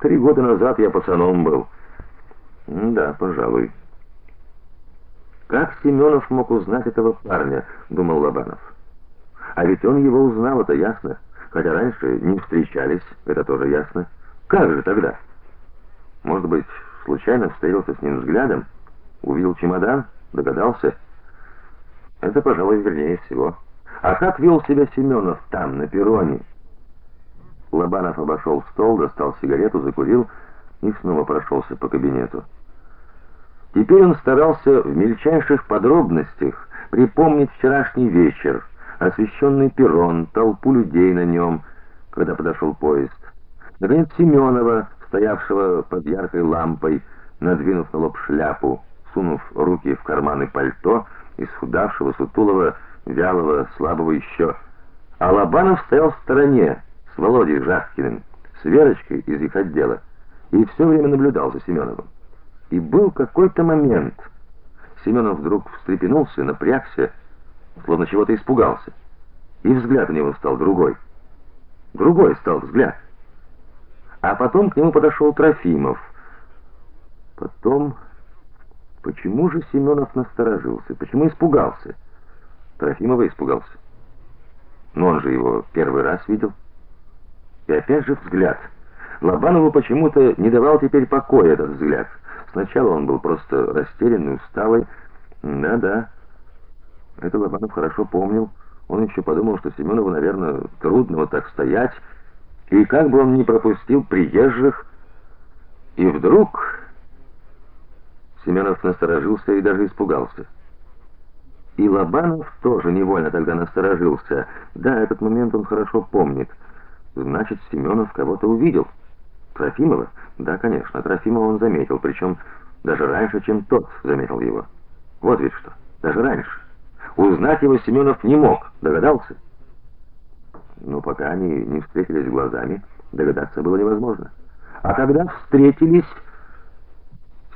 Три года назад я пацаном был. Да, пожалуй. Как Семенов мог узнать этого парня, думал Лобанов. А ведь он его узнал, это ясно. Хотя раньше не встречались, это тоже ясно. Как же тогда? Может быть, случайно встретился с ним взглядом, увидел чемодан, догадался? Это, пожалуй, вернее всего. А как вел себя Семенов там, на перроне? Лобанов обошел стол, достал сигарету, закурил и снова прошелся по кабинету. Теперь он старался в мельчайших подробностях припомнить вчерашний вечер, освещенный перрон, толпу людей на нем, когда подошел поезд. Наконец Семенова, стоявшего под яркой лампой, надвинув на лоб шляпу, сунув руки в карманы пальто, исхудавшего, сутулого, вялого, слабого еще. А Лобанов стоял в стороне, с Володей Жахкиным, с Верочкой из их отдела, и все время наблюдал за Семеновым. И был какой-то момент. Семенов вдруг встрепенулся, напрягся, словно чего-то испугался. И взгляд у него стал другой. Другой стал взгляд. А потом к нему подошел Трофимов. Потом почему же Семенов насторожился? Почему испугался? Трофимова испугался. Но он же его первый раз видел. И опять же взгляд. Лобанову почему-то не давал теперь покоя этот взгляд. Сначала он был просто растерянный, усталый. Да-да. Это Лобанов хорошо помнил. Он еще подумал, что Семенову, наверное, трудно вот так стоять, и как бы он не пропустил приезжих. И вдруг Семенов насторожился и даже испугался. И Лобанов тоже невольно тогда насторожился. Да, этот момент он хорошо помнит. Значит, Семенов кого-то увидел. Трофимова? Да, конечно, Трофимова он заметил, причем даже раньше, чем тот заметил его. Вот ведь что, даже раньше. Узнать его Семенов не мог, догадался? Но пока они не встретились глазами, догадаться было невозможно. А когда встретились,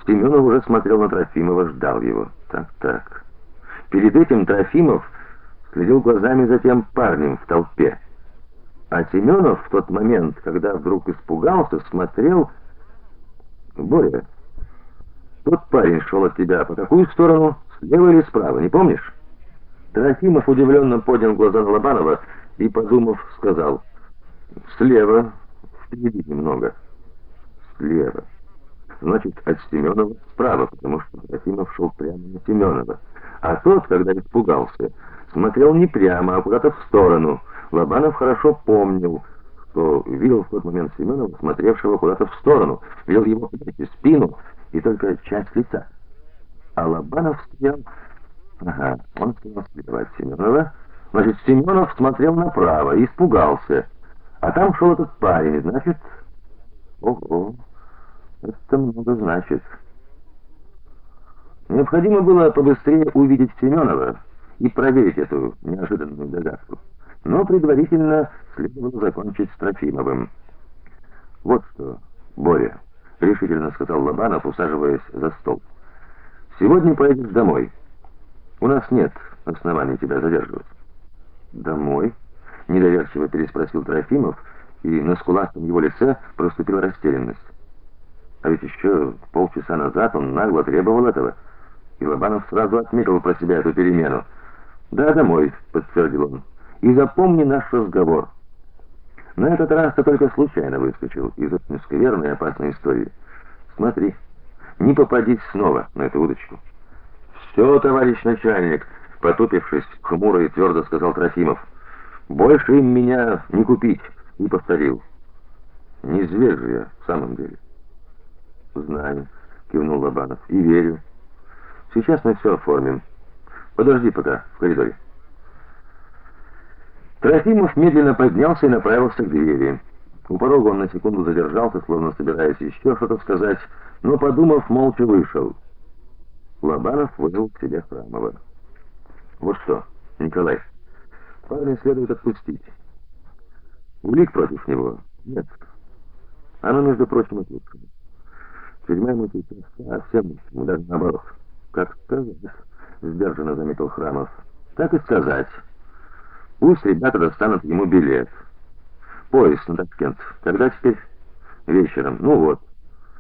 Семенов уже смотрел на Трофимова, ждал его. Так, так. Перед этим Трофимов следил глазами за тем парнем в толпе. А Семенов в тот момент, когда вдруг испугался, смотрел... Боря, тот парень шел от тебя по какую сторону? Слева или справа, не помнишь? Трофимов удивленно поднял глаза на Лобанова и, подумав, сказал: "Слева, впереди немного". "Слева". Значит, от Семенова справа, потому что Трофимов шел прямо на Семенова. А тот, когда испугался, смотрел не прямо, а куда-то в сторону. Лобанов хорошо помнил, что видел в тот момент Семенова, смотревшего куда-то в сторону, видел его плечи, спину и только часть лица. А Лобанов стоял... Ага, он стоял слева от Семенова. Значит, Семенов смотрел направо и испугался. А там шел этот парень, значит... Ого, это много значит. Необходимо было побыстрее увидеть Семенова и проверить эту неожиданную догадку но предварительно следовало закончить с Трофимовым. Вот что, Боря, решительно сказал Лобанов, усаживаясь за стол. Сегодня поедешь домой. У нас нет оснований тебя задерживать. Домой? недоверчиво переспросил Трофимов, и на скуластом его лице проступила растерянность. А ведь еще полчаса назад он нагло требовал этого, и Лобанов сразу отметил про себя эту перемену. "Да, домой", подтвердил он. И запомни наш разговор. На этот раз ты только случайно выскочил из этой скверной и опасной истории. Смотри, не попадись снова на эту удочку. «Все, товарищ начальник, потупившись, хмуро и твердо сказал Трофимов. Больше им меня не купить, и повторил. Не зверь же я в самом деле. Знаю, кивнул Лобанов. И верю. Сейчас мы все оформим. Подожди пока в коридоре. Трофимов медленно поднялся и направился к двери. У порога он на секунду задержался, словно собираясь еще что-то сказать, но, подумав, молча вышел. Лобанов вызвал к себе Храмова. «Вот что, Николай, парня следует отпустить. Улик против него нет. Оно, между прочим, отлично. Тюрьма ему сейчас ни к даже наоборот. Как сказать, сдержанно заметил Храмов. Так и сказать». Пусть ребята достанут ему билет. Поезд на Ташкент. Когда теперь? вечером. Ну вот.